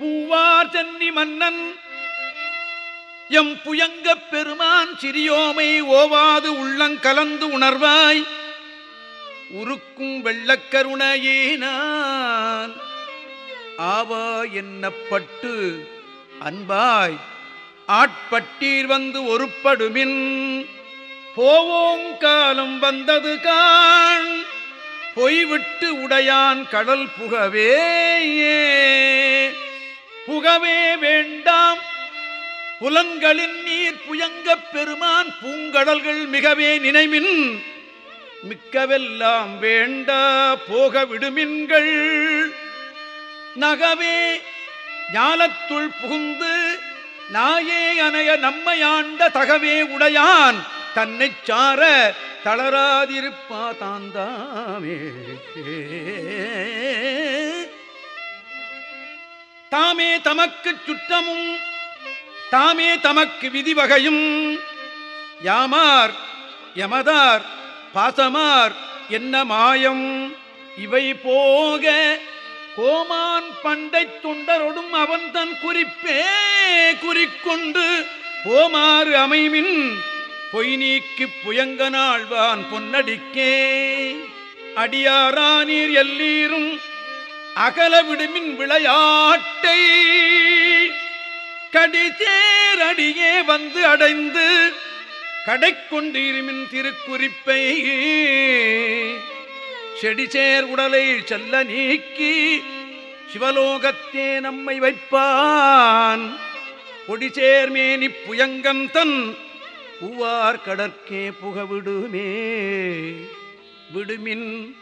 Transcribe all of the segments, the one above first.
பூவார் சென்னி மன்னன். எம் புயங்கப் பெருமான் சிறியோமை ஓவாது உள்ளங்கலந்து உணர்வாய். உருக்கும் வெள்ளக்கருணையினான் ஆவா என்னப்பட்டு அன்பாய். ஆட்பட்டீர் வந்து ஒருப்படுமின். போவோம் காலம் வந்தது காண். பொய்விட்டு உடையான் கடல் புகவே ஏ புகவே வேண்டாம். புலன்களின் நீர் புயங்கப் பெருமான் பூங்கடல்கள் மிகவே நினைமின். மிக்கவெல்லாம் வேண்டா போக விடுமின்கள் நகவே ஞானத்துள் புகுந்து நாயே அணைய நம்மையாண்ட தகவே உடையான். தன்னைச் சார தளராதிருப்பா தாந்தாமே. தாமே தமக்குச் சுற்றமும் தாமே தமக்கு விதிவகையும். யாமார் யமதார் பாசமார் என்ன மாயம்? இவை போக கோமான் பண்டை தொண்டரொடும் அவன் தன் குறிப்பே குறிக்கொண்டு போமாறு அமைமின் பொய் நீக்கி புயங்கனாழ்வான் பொன்னடிக்கே. அடியாரானீர் எல்லீரும் அகல விடுமின் விளையாட்டை கடிதேரடியே வந்து அடைந்து கடைக்கொண்டு இருமின் திருக்குறிப்பை செடிசேர் உடலை செல்ல நீக்கி சிவலோகத்தே நம்மை வைப்பான். கொடிசேர் மேனி புயங்கன் தன் பூவார் கடற்கே புகவிடுமே. விடுமின்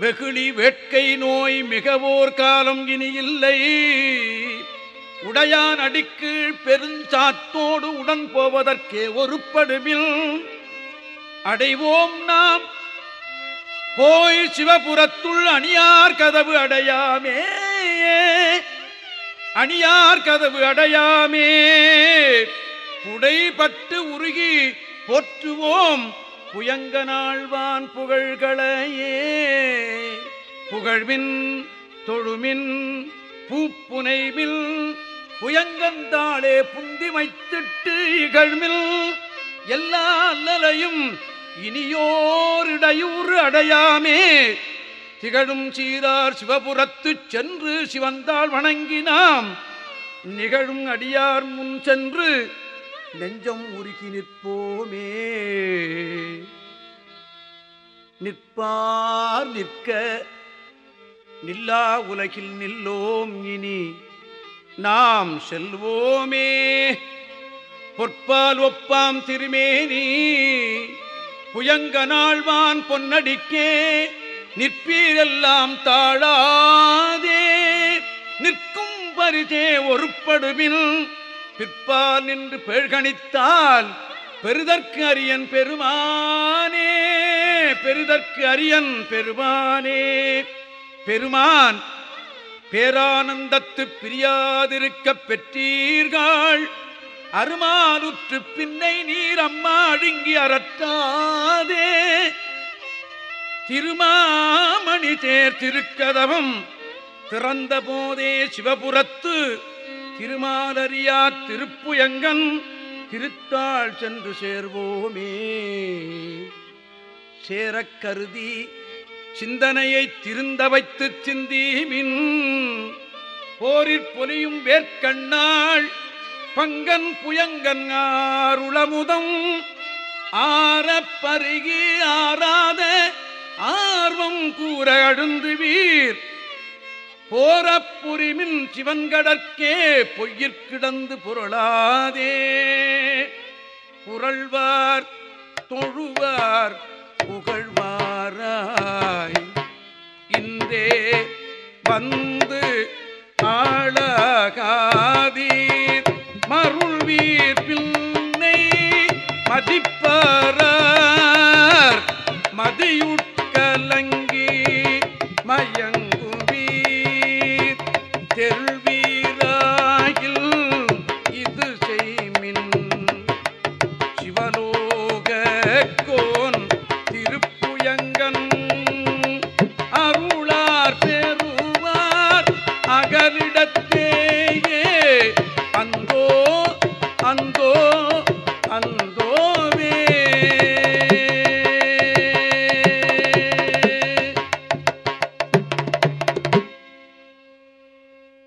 வெகுளி வேட்கை நோய் மிகவோர் காலம் இனி இல்லை உடையான் அடிக்கு பெருஞ்சாத்தோடு உடன் போவதற்கே ஒருப்படுவில் அடைவோம் நாம். போய் சிவபுரத்துள் அணியார் கதவு அடையாமே. அணியார் கதவு அடையாமே. புடைபட்டு உருகி போற்றுவோம். புயங்க நாழ்வான் புகழ்களையே. புகழ்வின் தொழுமின் பூப்புனைவில் புயங்கந்தாளே புந்தி வைத்திட்டு இகழ்மில் எல்லா அல்லலையும் இனியோரிடையூறு அடையாமே. திகழும் சீரார் சிவபுரத்து சென்று சிவந்தாள் வணங்கினாம். நிகழும் அடியார் முன் சென்று நெஞ்சம் உருகி நிற்போமே. நிற்பார் நிற்க நில்லா உலகில் நில்லோம் இனி. நாம் செல்வோமே. பொற்பால் ஒப்பாம் திருமேனி புயங்க நாழ்வான் பொன்னடிக்கே. நிற்பீரெல்லாம் தாழாதே. நிற்கும் பரிதே ஒருப்படுமின் பிற்பால் நின்று பேழ்கணித்தால் பெருதற்கு அரியன் பெருமானே பெருதற்கு அரியன் பெருமானே. பெருமான் பேரானந்தத்து பிரியாதிருக்கப் பெற்றீர்கள். அருமாலுற்று பின்னை நீர் அம்மா அழுங்கி அறத்தாதே திருமாமணி தேர் திருக்கதவம் திறந்த போதே சிவபுரத்து திருமாலறியா திருப்புயங்கன் திருத்தாள் சென்று சேர்வோமே. சேரக் கருதி சிந்தனையை திருந்த வைத்து சிந்தீமின் போரிற் பொலியும் வேர்க்கண்ணாள் பங்கன் புயங்கன் ஆருளமுதம் ஆரப்பருகி ஆறாத ஆர்வம் கூற அழுந்து வீர் புரிமின் சிவன்கடற்கே பொய்யிற்கிடந்து புரளாதே. புரள்வார் தொழுவார் புகழ்வாராய். இன்றே வந்து ஆளகாதீர். மருள்வீர் பின்னை மதிப்பாரார். மதியுட்கலங்கி